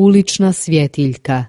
ulična svjetiljka.